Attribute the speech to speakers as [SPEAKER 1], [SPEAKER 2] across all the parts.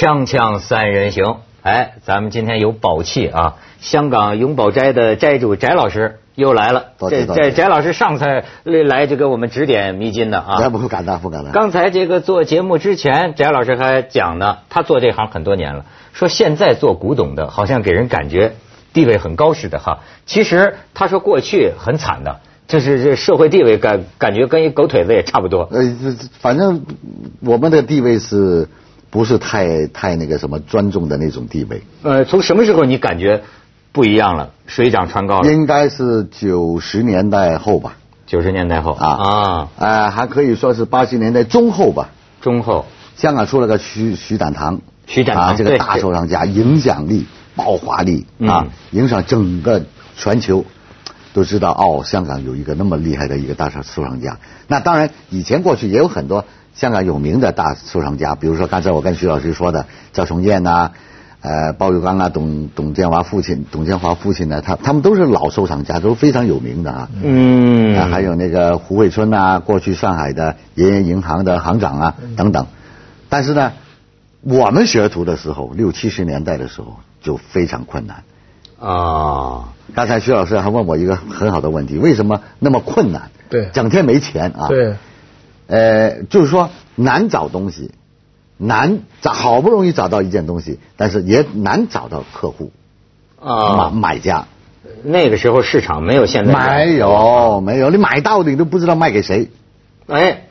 [SPEAKER 1] 锵锵三人行，哎，咱们今天有宝气啊！香港永宝斋的斋主翟老师又来了。这这翟老师上次来就给我们指点迷津的啊。
[SPEAKER 2] 不敢当，不敢当。
[SPEAKER 1] 刚才这个做节目之前，翟老师还讲呢，他做这行很多年了，说现在做古董的，好像给人感觉地位很高似的哈。其实他说过去很惨的。就是这社会地位感感觉跟一狗腿子也差不多。呃，
[SPEAKER 2] 反正我们的地位是不是太太那个什么尊重的那种地位？
[SPEAKER 1] 呃，从什么时候你感觉不一样了？水涨船高了？
[SPEAKER 2] 应该是九十年代后吧。
[SPEAKER 1] 九十年代后啊
[SPEAKER 2] 啊，呃，还可以说是八十年代中后吧。
[SPEAKER 1] 中后，
[SPEAKER 2] 香港出了个徐徐展堂，
[SPEAKER 1] 徐展堂
[SPEAKER 2] 这个大收藏家，影响力、爆发力啊，影响整个全球。都知道哦，香港有一个那么厉害的一个大收藏家。那当然，以前过去也有很多香港有名的大收藏家，比如说刚才我跟徐老师说的赵崇彦呐，呃，鲍玉刚啊，董董建华父亲，董建华父亲呢，他他们都是老收藏家，都非常有名的啊。嗯。啊，还有那个胡慧春呐，过去上海的盐业银行的行长啊，等等。但是呢，我们学徒的时候，六七十年代的时候就非常困难。啊。刚才徐老师还问我一个很好的问题：为什么那么困难？
[SPEAKER 3] 对，
[SPEAKER 2] 整天没钱啊。
[SPEAKER 3] 对，
[SPEAKER 2] 呃，就是说难找东西，难找，好不容易找到一件东西，但是也难找到客户啊，买买家。
[SPEAKER 1] 那个时候市场没有现在
[SPEAKER 2] 没有没有，你买到的你都不知道卖给谁。
[SPEAKER 1] 哎，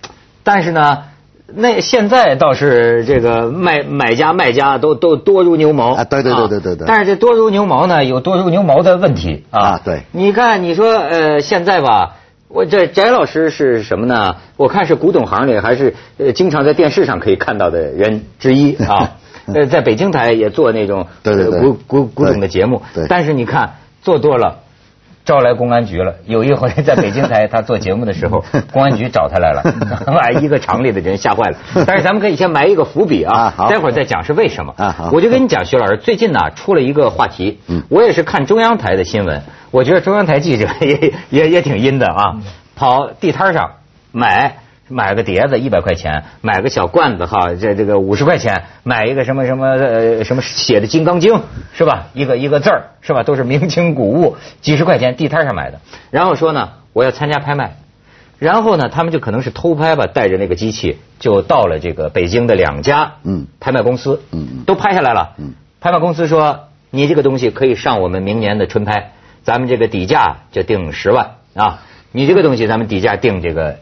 [SPEAKER 1] 但是呢。那现在倒是这个卖买家卖家都都多如牛毛
[SPEAKER 2] 啊！对对对对对对。
[SPEAKER 1] 但是这多如牛毛呢，有多如牛毛的问题啊！
[SPEAKER 2] 对。
[SPEAKER 1] 你看，你说呃，现在吧，我这翟老师是什么呢？我看是古董行里还是呃经常在电视上可以看到的人之一 啊。呃，在北京台也做那种
[SPEAKER 2] 对对对
[SPEAKER 1] 古古古董的节目。但是你看做多了。招来公安局了。有一回在北京台，他做节目的时候，公安局找他来了，把一个厂里的人吓坏了。但是咱们可以先埋一个伏笔啊，待会儿再讲是为什么。我就跟你讲，徐老师，最近呢出了一个话题，我也是看中央台的新闻，我觉得中央台记者也也也挺阴的啊，跑地摊上买。买个碟子一百块钱，买个小罐子哈，这这个五十块钱，买一个什么什么呃什么写的《金刚经》是吧？一个一个字儿是吧？都是明清古物，几十块钱地摊上买的。然后说呢，我要参加拍卖，然后呢，他们就可能是偷拍吧，带着那个机器就到了这个北京的两家嗯拍卖公司嗯嗯都拍下来了嗯拍卖公司说你这个东西可以上我们明年的春拍，咱们这个底价就定十万啊，你这个东西咱们底价定这个。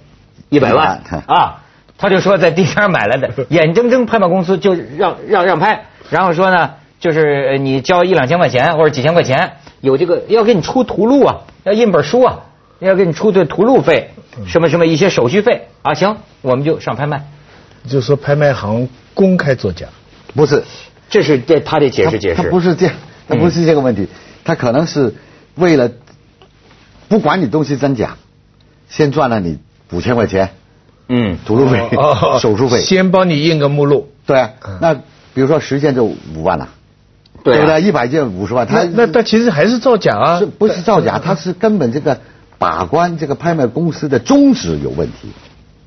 [SPEAKER 1] 一百万啊！他就说在地摊买来的，眼睁睁拍卖公司就让让让拍，然后说呢，就是你交一两千块钱或者几千块钱，有这个要给你出图录啊，要印本书啊，要给你出这图录费，什么什么一些手续费啊，行，我们就上拍卖。
[SPEAKER 3] 就说拍卖行公开作假，
[SPEAKER 2] 不是，
[SPEAKER 1] 这是这他得解释解释，
[SPEAKER 2] 他不是这样，他不是这个问题，他可能是为了不管你东西真假，先赚了你。五千块钱，嗯，图录费、手术费，
[SPEAKER 3] 先帮你印个目录。
[SPEAKER 2] 对啊，那比如说十件就五万了，对不对？一百件五十万，
[SPEAKER 3] 他那他其实还是造假啊，
[SPEAKER 2] 不是造假，他是根本这个把关这个拍卖公司的宗旨有问题。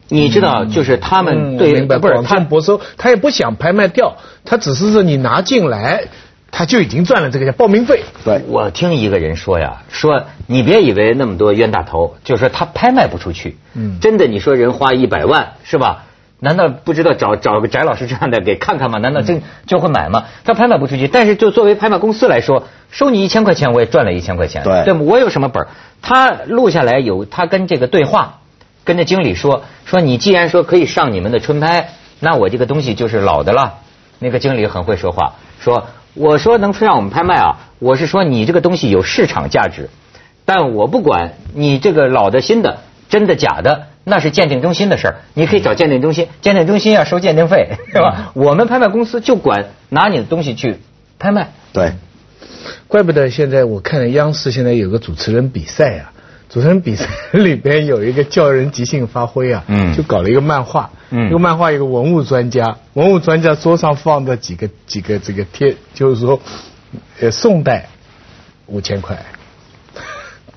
[SPEAKER 1] 你知道，就是他们对
[SPEAKER 3] 不是他不收，他也不想拍卖掉，他只是说你拿进来。他就已经赚了这个叫报名费。
[SPEAKER 2] 对，
[SPEAKER 1] 我听一个人说呀，说你别以为那么多冤大头，就是说他拍卖不出去。嗯，真的，你说人花一百万是吧？难道不知道找找个翟老师这样的给看看吗？难道真就会买吗？他拍卖不出去，但是就作为拍卖公司来说，收你一千块钱，我也赚了一千块钱。
[SPEAKER 2] 对，
[SPEAKER 1] 对我有什么本？他录下来有他跟这个对话，跟这经理说说你既然说可以上你们的春拍，那我这个东西就是老的了。那个经理很会说话，说。我说能让我们拍卖啊！我是说你这个东西有市场价值，但我不管你这个老的新的真的假的，那是鉴定中心的事儿。你可以找鉴定中心，鉴定中心要收鉴定费，是吧？我们拍卖公司就管拿你的东西去拍卖。
[SPEAKER 2] 对，
[SPEAKER 3] 怪不得现在我看央视现在有个主持人比赛啊。主持人比赛里边有一个叫人即兴发挥啊，就搞了一个漫画，一个漫画一个文物专家，文物专家桌上放的几个几个这个贴，就是说，呃，宋代五千块，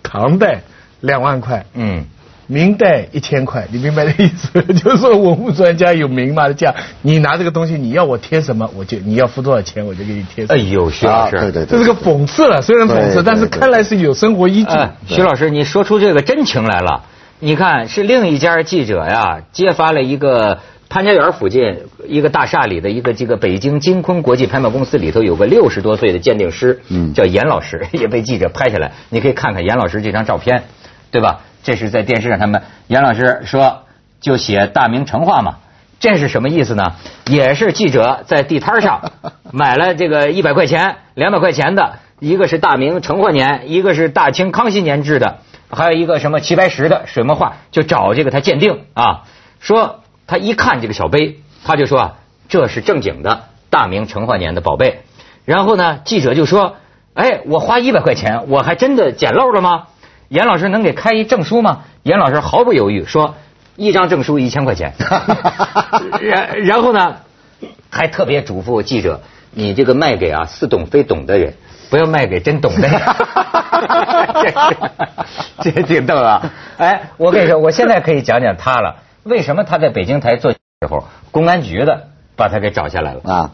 [SPEAKER 3] 唐代两万块，嗯，明代一千块，你明白这意思？就是说文物专家有明码的价，你拿这个东西，你要我贴什么，我就你要付多少钱，我就给你贴。
[SPEAKER 1] 哎呦，徐老师，
[SPEAKER 2] 对对，
[SPEAKER 3] 这是个讽刺了，虽然讽刺，但是看来是有生活依据。
[SPEAKER 1] 徐老师，你说出这个真情来了。你看，是另一家记者呀，揭发了一个潘家园附近一个大厦里的一个这个北京金坤国际拍卖公司里头有个六十多岁的鉴定师，嗯，叫严老师，也被记者拍下来。你可以看看严老师这张照片，对吧？这是在电视上，他们严老师说就写大明成化嘛，这是什么意思呢？也是记者在地摊上 买了这个一百块钱、两百块钱的，一个是大明成化年，一个是大清康熙年制的。还有一个什么齐白石的水墨画，就找这个他鉴定啊，说他一看这个小碑，他就说啊这是正经的大明成化年的宝贝。然后呢，记者就说：“哎，我花一百块钱，我还真的捡漏了吗？”严老师能给开一证书吗？严老师毫不犹豫说：“一张证书一千块钱。”然然后呢，还特别嘱咐记者：“你这个卖给啊似懂非懂的人。”不要卖给真懂的，这这挺逗啊！哎，我跟你说，我现在可以讲讲他了。为什么他在北京台做时候，公安局的把他给找下来了啊？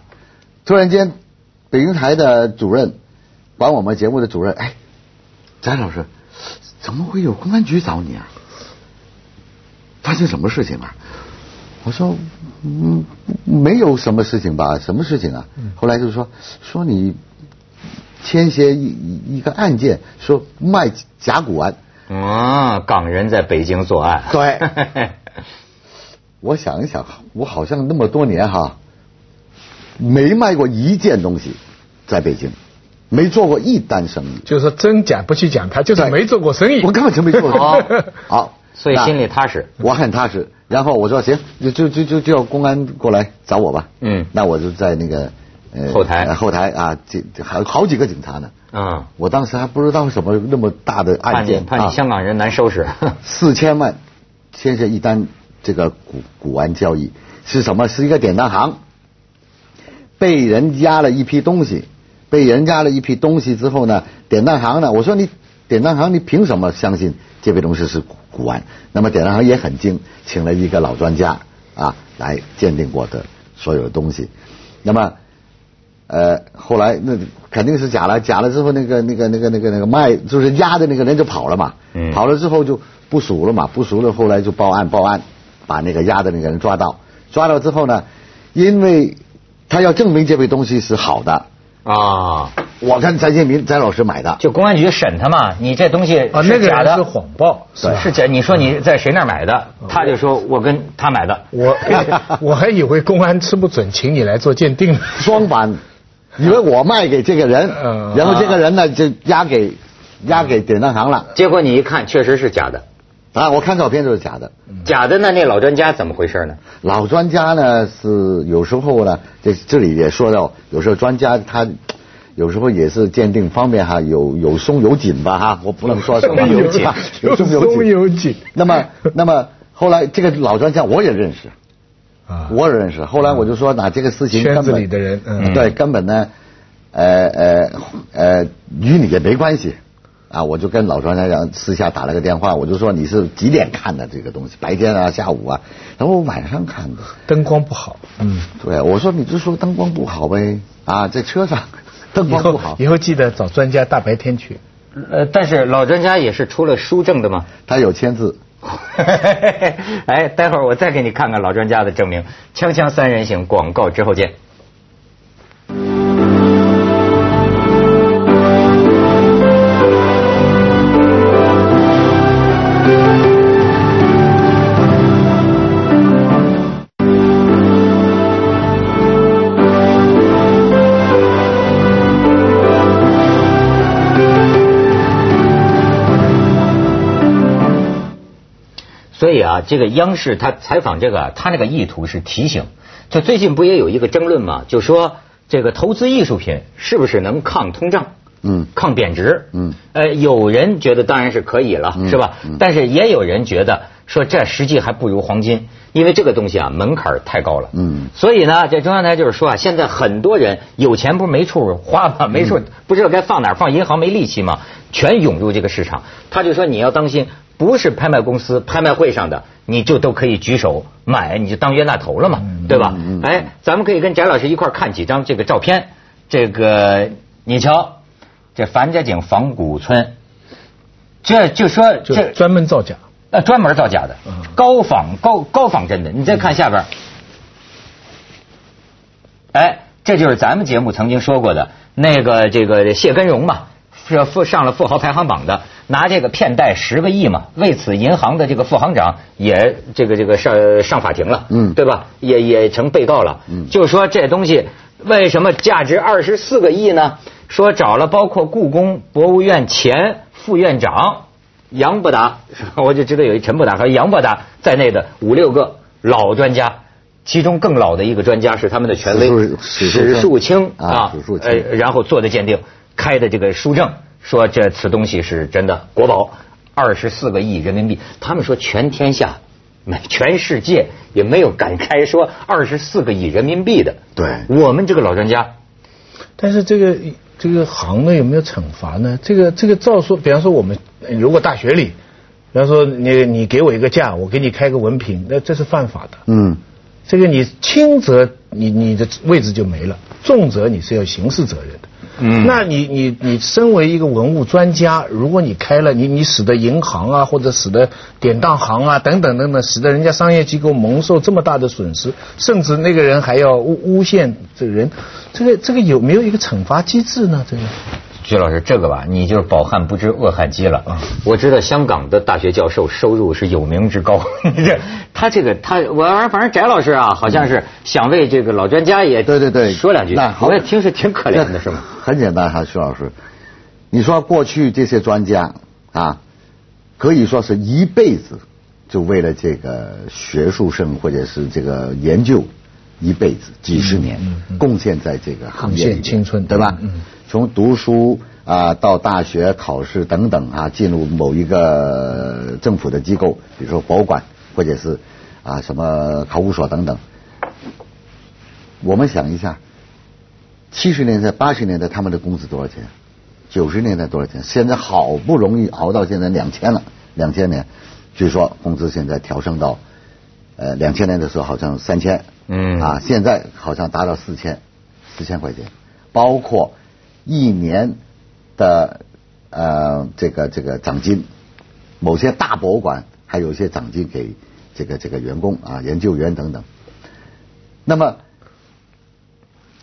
[SPEAKER 2] 突然间，北京台的主任管我们节目的主任，哎，翟老师，怎么会有公安局找你啊？发生什么事情啊？我说，嗯，没有什么事情吧？什么事情啊？后来就是说，说你。牵些一一个案件，说卖甲骨文。
[SPEAKER 1] 啊，港人在北京作案。
[SPEAKER 2] 对，我想一想，我好像那么多年哈，没卖过一件东西，在北京，没做过一单生意。
[SPEAKER 3] 就是说真假不去讲，他就是没做过生意。
[SPEAKER 2] 我根本就没做过。好，
[SPEAKER 1] 所以心里踏实。
[SPEAKER 2] 我很踏实。然后我说行，就就就就叫公安过来找我吧。嗯。那我就在那个。
[SPEAKER 1] 后台
[SPEAKER 2] 后台啊，这还好几个警察呢。嗯，我当时还不知道什么那么大的案件，
[SPEAKER 1] 怕你香港人难收拾。
[SPEAKER 2] 四千万签下一单这个古古玩交易是什么？是一个典当行被人押了一批东西，被人押了一批东西之后呢，典当行呢，我说你典当行你凭什么相信这批东西是古古玩？那么典当行也很精，请了一个老专家啊来鉴定过的所有的东西，那么。呃，后来那肯定是假了，假了之后，那个那个那个那个那个卖就是押的那个人就跑了嘛，跑了之后就不熟了嘛，不熟了，后来就报案报案，把那个押的那个人抓到，抓到之后呢，因为他要证明这批东西是好的啊，我看翟建民翟老师买的，
[SPEAKER 1] 就公安局审他嘛，你这东西
[SPEAKER 3] 啊那个假的是谎报，
[SPEAKER 1] 是假，你说你在谁那儿买的，他就说我跟他买的，
[SPEAKER 3] 我 我还以为公安吃不准，请你来做鉴定，
[SPEAKER 2] 双反。以为我卖给这个人，然后这个人呢就押给押给典当行了。
[SPEAKER 1] 结果你一看，确实是假的
[SPEAKER 2] 啊！我看照片就是假的。
[SPEAKER 1] 假的那那老专家怎么回事呢？
[SPEAKER 2] 老专家呢是有时候呢，这这里也说到，有时候专家他有时候也是鉴定方面哈有有松有紧吧哈，我不能说
[SPEAKER 3] 松有紧，有松有紧。
[SPEAKER 2] 那么那么后来这个老专家我也认识。啊，我认识。后来我就说，那这个事情
[SPEAKER 3] 圈子里的人，
[SPEAKER 2] 嗯，对，根本呢，呃呃呃，与你也没关系。啊，我就跟老专家讲，私下打了个电话，我就说你是几点看的这个东西？白天啊，下午啊？然后晚上看的。
[SPEAKER 3] 灯光不好。
[SPEAKER 2] 嗯，对，我说你就说灯光不好呗。啊，在车上，灯光不好。
[SPEAKER 3] 以后记得找专家大白天去。
[SPEAKER 1] 呃，但是老专家也是出了书证的嘛？
[SPEAKER 2] 他有签字。
[SPEAKER 1] 哎，待会儿我再给你看看老专家的证明。锵锵三人行，广告之后见。这个央视他采访这个，他那个意图是提醒。就最近不也有一个争论嘛？就说这个投资艺术品是不是能抗通胀？嗯，抗贬值，嗯，呃，有人觉得当然是可以了，是吧？但是也有人觉得说这实际还不如黄金，因为这个东西啊门槛太高了，嗯，所以呢，这中央台就是说啊，现在很多人有钱不是没处花吗？没处不知道该放哪儿，放银行没利息嘛，全涌入这个市场。他就说你要当心，不是拍卖公司拍卖会上的，你就都可以举手买，你就当冤大头了嘛，对吧？哎，咱们可以跟翟老师一块看几张这个照片，这个你瞧。这樊家井仿古村，这就说这
[SPEAKER 3] 专门造假，
[SPEAKER 1] 呃，专门造假的，高仿高高仿真的。你再看下边，哎，这就是咱们节目曾经说过的那个这个谢根荣嘛，是富上了富豪排行榜的，拿这个骗贷十个亿嘛，为此银行的这个副行长也这个这个上上法庭了，嗯，对吧？也也成被告了，嗯，就说这东西为什么价值二十四个亿呢？说找了包括故宫博物院前副院长杨伯达，我就知道有一陈伯达和杨伯达在内的五六个老专家，其中更老的一个专家是他们的权威史树清啊，呃，然后做的鉴定，开的这个书证，说这此东西是真的国宝，二十四个亿人民币。他们说全天下没全世界也没有敢开说二十四个亿人民币的。
[SPEAKER 2] 对，
[SPEAKER 1] 我们这个老专家，
[SPEAKER 3] 但是这个。这个行呢有没有惩罚呢？这个这个照说，比方说我们如果大学里，比方说你你给我一个假，我给你开个文凭，那这是犯法的。嗯，这个你轻则你你的位置就没了，重则你是要刑事责任的。嗯，那你你你身为一个文物专家，如果你开了你你使得银行啊或者使得典当行啊等等等等，使得人家商业机构蒙受这么大的损失，甚至那个人还要诬诬陷这个人，这个这个有没有一个惩罚机制呢？这个？
[SPEAKER 1] 徐老师，这个吧，你就是饱汉不知饿汉饥了。我知道香港的大学教授收入是有名之高，这 他这个他我反正翟老师啊，好像是想为这个老专家也
[SPEAKER 2] 对对对
[SPEAKER 1] 说两句。那我也听是挺可怜的，是吗？
[SPEAKER 2] 很简单哈，徐老师，你说过去这些专家啊，可以说是一辈子就为了这个学术生或者是这个研究，一辈子几十年贡献在这个行业里，
[SPEAKER 3] 青春
[SPEAKER 2] 对吧？从读书啊到大学考试等等啊，进入某一个政府的机构，比如说博物馆或者是啊什么考古所等等。我们想一下，七十年代、八十年代他们的工资多少钱？九十年代多少钱？现在好不容易熬到现在两千了，两千年，据说工资现在调升到呃两千年的时候好像三千，嗯啊现在好像达到四千，四千块钱，包括。一年的呃这个这个奖金，某些大博物馆还有一些奖金给这个这个员工啊研究员等等。那么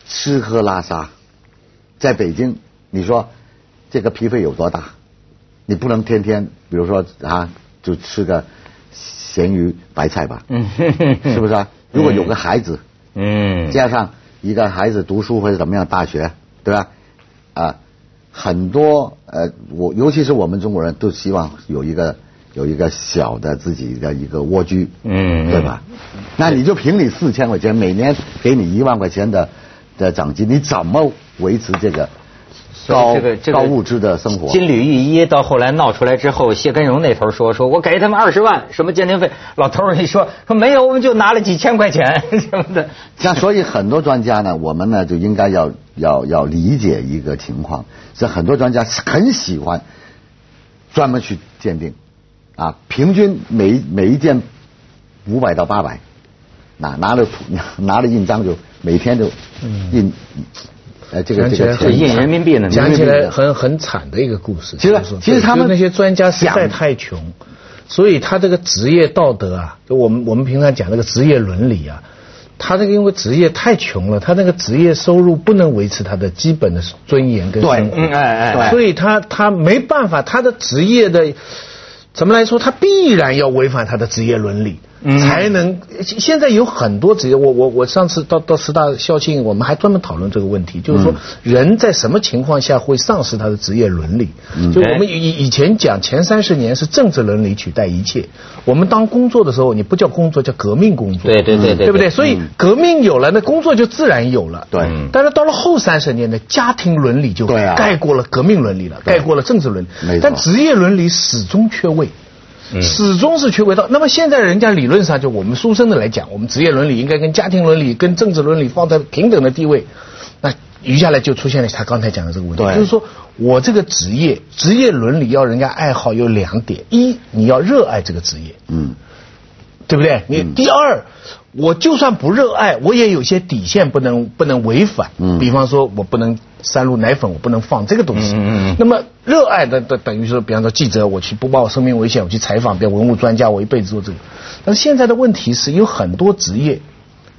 [SPEAKER 2] 吃喝拉撒，在北京，你说这个皮费有多大？你不能天天比如说啊就吃个咸鱼白菜吧？嗯，是不是啊？如果有个孩子，嗯，加上一个孩子读书或者怎么样，大学对吧？啊，很多呃，我尤其是我们中国人都希望有一个有一个小的自己的一个蜗居，嗯，对吧？那你就凭你四千块钱，每年给你一万块钱的的奖金，你怎么维持这个？高这个这个高物质的生活，
[SPEAKER 1] 金缕玉衣到后来闹出来之后，谢根荣那头说说我给他们二十万什么鉴定费，老头儿一说说没有，我们就拿了几千块钱 什么的。
[SPEAKER 2] 像所以很多专家呢，我们呢就应该要要要理解一个情况，是很多专家很喜欢专门去鉴定啊，平均每每一件五百到八百，拿拿了图 拿了印章就每天就印。
[SPEAKER 3] 哎，这个这个印人民币呢，讲起来很很惨的一个故事。
[SPEAKER 2] 其实其实他们
[SPEAKER 3] 那些专家实在太穷，所以他这个职业道德啊，就我们我们平常讲那个职业伦理啊，他这个因为职业太穷了，他那个职业收入不能维持他的基本的尊严跟生活，哎哎，所以他他没办法，他的职业的怎么来说，他必然要违反他的职业伦理。才能现在有很多职业，我我我上次到到师大校庆，我们还专门讨论这个问题，就是说人在什么情况下会丧失他的职业伦理？就我们以以前讲前三十年是政治伦理取代一切，我们当工作的时候，你不叫工作叫革命工作，
[SPEAKER 1] 对对对对，
[SPEAKER 3] 对不对？所以革命有了，那工作就自然有了。
[SPEAKER 2] 对。
[SPEAKER 3] 但是到了后三十年呢家庭伦理就盖过了革命伦理了，盖过了政治伦理。但职业伦理始终缺位。始终是缺轨道。那么现在人家理论上就我们书生的来讲，我们职业伦理应该跟家庭伦理、跟政治伦理放在平等的地位。那余下来就出现了他刚才讲的这个问题，就是说我这个职业职业伦理要人家爱好有两点：一你要热爱这个职业，嗯，对不对？你第二。我就算不热爱，我也有些底线不能不能违反。嗯，比方说我不能三鹿奶粉，我不能放这个东西。嗯嗯嗯。那么热爱的的等于说，比方说记者，我去不冒生命危险，我去采访，比如文物专家，我一辈子做这个。但是现在的问题是，有很多职业，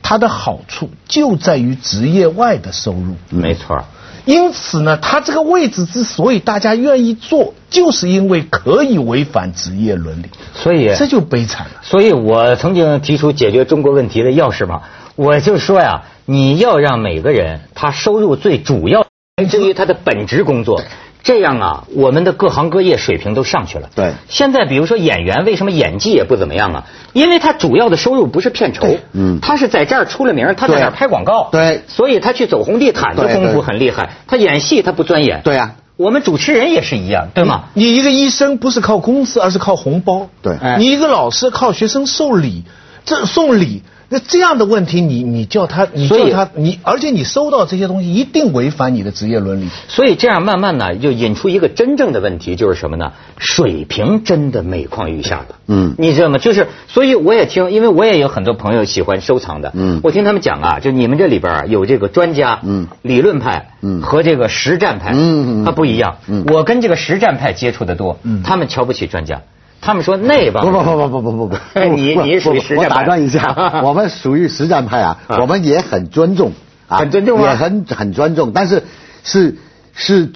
[SPEAKER 3] 它的好处就在于职业外的收入。
[SPEAKER 1] 没错。
[SPEAKER 3] 因此呢，他这个位置之所以大家愿意做，就是因为可以违反职业伦理，
[SPEAKER 1] 所以
[SPEAKER 3] 这就悲惨了。
[SPEAKER 1] 所以我曾经提出解决中国问题的钥匙嘛，我就说呀，你要让每个人他收入最主要来自于他的本职工作。这样啊，我们的各行各业水平都上去了。
[SPEAKER 2] 对，
[SPEAKER 1] 现在比如说演员，为什么演技也不怎么样啊？因为他主要的收入不是片酬，嗯，他是在这儿出了名，他在那儿拍广告，
[SPEAKER 2] 对，
[SPEAKER 1] 所以他去走红地毯的功夫很厉害。他演戏他不钻研，
[SPEAKER 2] 对呀。
[SPEAKER 1] 我们主持人也是一样，对吗？
[SPEAKER 3] 你一个医生不是靠工资，而是靠红包。
[SPEAKER 2] 对，
[SPEAKER 3] 你一个老师靠学生送礼，这送礼。那这样的问题，你你叫他，你叫他，你而且你收到这些东西，一定违反你的职业伦理。
[SPEAKER 1] 所以这样慢慢呢，就引出一个真正的问题，就是什么呢？水平真的每况愈下了。嗯，你知道吗？就是，所以我也听，因为我也有很多朋友喜欢收藏的。嗯，我听他们讲啊，就你们这里边啊，有这个专家，嗯，理论派，嗯，和这个实战派，嗯嗯，它不一样。嗯，我跟这个实战派接触的多，嗯，他们瞧不起专家。他们说那帮
[SPEAKER 2] 不不不不不不不 不，
[SPEAKER 1] 你你属于实战
[SPEAKER 2] 派。我打断一下，我们属于实战派啊，我们也很尊重
[SPEAKER 1] 啊，很尊重
[SPEAKER 2] 也很很尊重，但是是是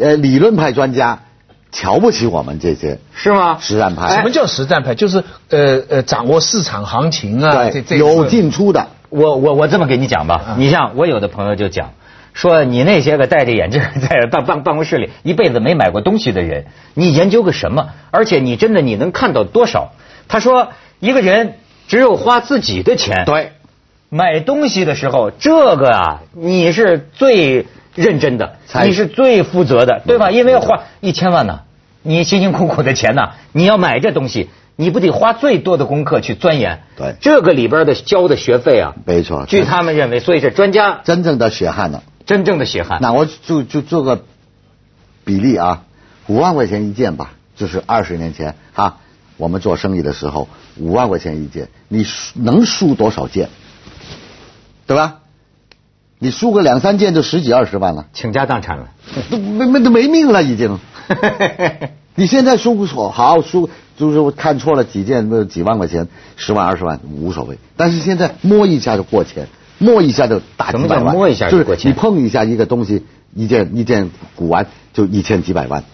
[SPEAKER 2] 呃理论派专家瞧不起我们这些
[SPEAKER 1] 是吗？
[SPEAKER 2] 实战派
[SPEAKER 3] 什么叫实战派？就是呃呃掌握市场行情啊，
[SPEAKER 2] 对，有进出的。
[SPEAKER 1] 我我我这么给你讲吧，你像我有的朋友就讲。说你那些个戴着眼镜在办办办公室里一辈子没买过东西的人，你研究个什么？而且你真的你能看到多少？他说一个人只有花自己的钱，
[SPEAKER 2] 对，
[SPEAKER 1] 买东西的时候，这个啊你是最认真的，你是最负责的，对吧？因为要花一千万呢，你辛辛苦苦的钱呢，你要买这东西，你不得花最多的功课去钻研？
[SPEAKER 2] 对，
[SPEAKER 1] 这个里边的交的学费啊，
[SPEAKER 2] 没错。
[SPEAKER 1] 据他们认为，所以是专家
[SPEAKER 2] 真正的血汗呢。
[SPEAKER 1] 真正的血汗。
[SPEAKER 2] 那我就就做个比例啊，五万块钱一件吧，就是二十年前啊，我们做生意的时候，五万块钱一件，你能输多少件？对吧？你输个两三件就十几二十万了，
[SPEAKER 1] 倾家荡产了，
[SPEAKER 2] 都没没都没命了已经。你现在输不错，好输就是我看错了几件，那几万块钱，十万二十万无所谓，但是现在摸一下就过千。摸一下就打几百万，
[SPEAKER 1] 摸一下
[SPEAKER 2] 就是你碰一下一个东西，一件一件古玩就一千几百万。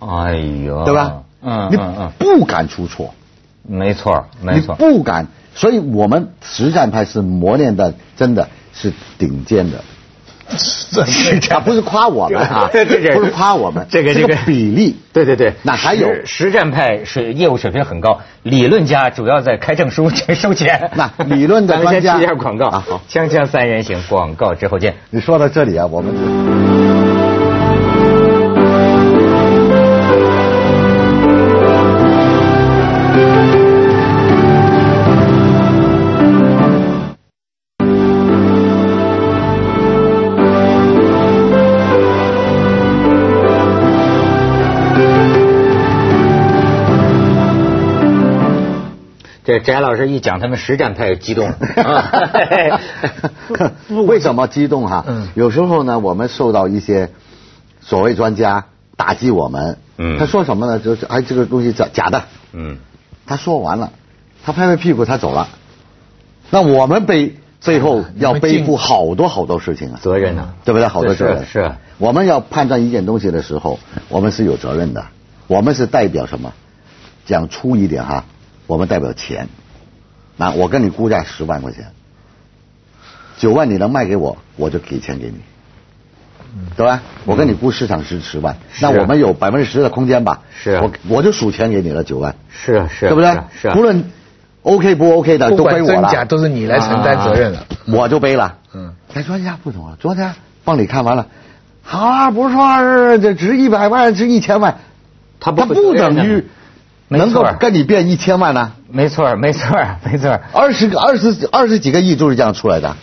[SPEAKER 1] 哎呦，
[SPEAKER 2] 对吧？嗯嗯嗯，不敢出错。
[SPEAKER 1] 没错，没错。
[SPEAKER 2] 不敢，所以我们实战派是磨练的，真的是顶尖的。
[SPEAKER 3] 这
[SPEAKER 2] 他不是夸我们啊，不是夸我们，
[SPEAKER 1] 这个这个
[SPEAKER 2] 比例，
[SPEAKER 1] 对对对，
[SPEAKER 2] 那还有
[SPEAKER 1] 实战派是业务水平很高，理论家主要在开证书 收钱。
[SPEAKER 2] 那理论的专
[SPEAKER 1] 家，先一下广告啊，好，锵锵三人行，广告之后见。
[SPEAKER 2] 你说到这里啊，我们。
[SPEAKER 1] 这翟老师一讲，他们实战派激动了。
[SPEAKER 2] 为什么激动哈？有时候呢，我们受到一些所谓专家打击我们。他说什么呢？就是哎，这个东西假假的。嗯。他说完了，他拍拍屁股他走了。那我们背最后 要背负好多好多事情啊，
[SPEAKER 1] 责任啊，
[SPEAKER 2] 对不对？好多责任
[SPEAKER 1] 是。
[SPEAKER 2] 我们要判断一件东西的时候，我们是有责任的。我们是代表什么？讲粗一点哈。我们代表钱，那我跟你估价十万块钱，九万你能卖给我，我就给钱给你，对吧？我跟你估市场是十万，那我们有百分之十的空间吧？
[SPEAKER 1] 是，
[SPEAKER 2] 我我就数钱给你了九万。
[SPEAKER 1] 是啊是，
[SPEAKER 2] 对不对？
[SPEAKER 1] 是，
[SPEAKER 2] 无论 OK 不 OK 的都归我了。
[SPEAKER 3] 真假都是你来承担责任了，
[SPEAKER 2] 我就背了。嗯，但专家不同啊，昨天帮你看完了，好啊，不是说这值一百万，值一千万，
[SPEAKER 1] 他
[SPEAKER 2] 他不等于能够跟你变一千万呢？
[SPEAKER 1] 没错，没错，没错。
[SPEAKER 2] 二十个、二十、二十几个亿就是这样出来的。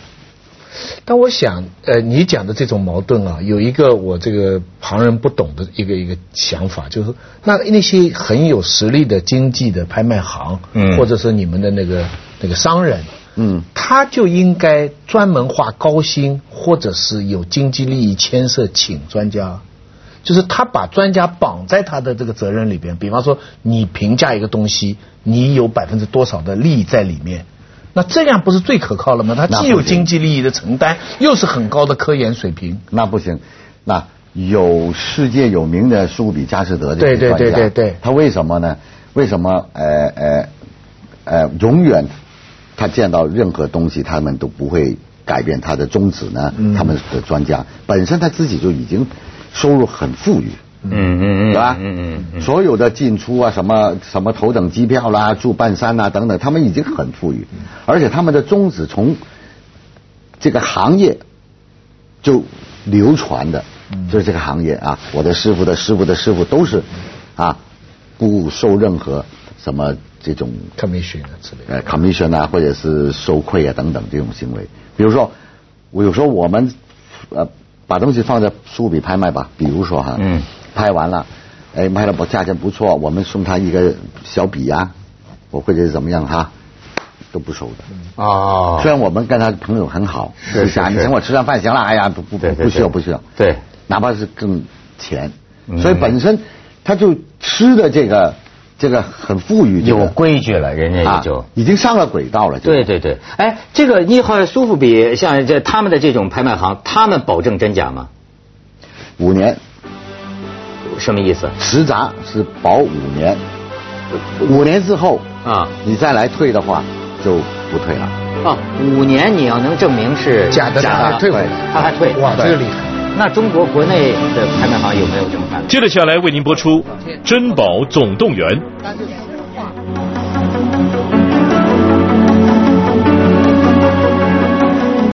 [SPEAKER 3] 但我想，呃，你讲的这种矛盾啊，有一个我这个旁人不懂的一个一个想法，就是那那些很有实力的经济的拍卖行，嗯，或者是你们的那个那个商人，嗯，他就应该专门花高薪，或者是有经济利益牵涉，请专家，就是他把专家绑在他的这个责任里边。比方说，你评价一个东西，你有百分之多少的利益在里面。那这样不是最可靠了吗？他既有经济利益的承担，又是很高的科研水平。
[SPEAKER 2] 那不行，那有世界有名的苏比加士德这
[SPEAKER 3] 个专家，对对对对对，
[SPEAKER 2] 他为什么呢？为什么呃呃呃永远他见到任何东西，他们都不会改变他的宗旨呢？他们的专家本身他自己就已经收入很富裕。嗯嗯嗯，对吧？嗯嗯，所有的进出啊，什么什么头等机票啦，住半山呐等等，他们已经很富裕，而且他们的宗旨从这个行业就流传的，就是这个行业啊，我的师傅的师傅的师傅都是啊，不受任何什么这种
[SPEAKER 3] commission 之类的，呃
[SPEAKER 2] ，commission 啊，或者是受贿啊等等这种行为。比如说，我有时候我们呃把东西放在苏比拍卖吧，比如说哈，嗯。拍完了，哎，卖了不价钱不错，我们送他一个小笔呀，我或者是怎么样哈，都不收的。哦。虽然我们跟他朋友很好，
[SPEAKER 1] 是是，
[SPEAKER 2] 你请我吃顿饭行了，哎呀，不不不不需要不需要。
[SPEAKER 1] 对。
[SPEAKER 2] 哪怕是更钱，所以本身他就吃的这个这个很富裕，
[SPEAKER 1] 有规矩了，人家也就
[SPEAKER 2] 已经上了轨道了。
[SPEAKER 1] 对对对，哎，这个你好，苏富比像这他们的这种拍卖行，他们保证真假吗？
[SPEAKER 2] 五年。
[SPEAKER 1] 什么意思？
[SPEAKER 2] 实杂是保五年，五年之后啊，你再来退的话就不退了。啊，
[SPEAKER 1] 五年你要能证明是
[SPEAKER 3] 假的，
[SPEAKER 1] 假
[SPEAKER 3] 的退回来，
[SPEAKER 1] 他还退。
[SPEAKER 3] 哇，这个厉害！
[SPEAKER 1] 那中国国内的拍卖行有没有这么办？
[SPEAKER 4] 接着下来为您播出《珍宝总动员》。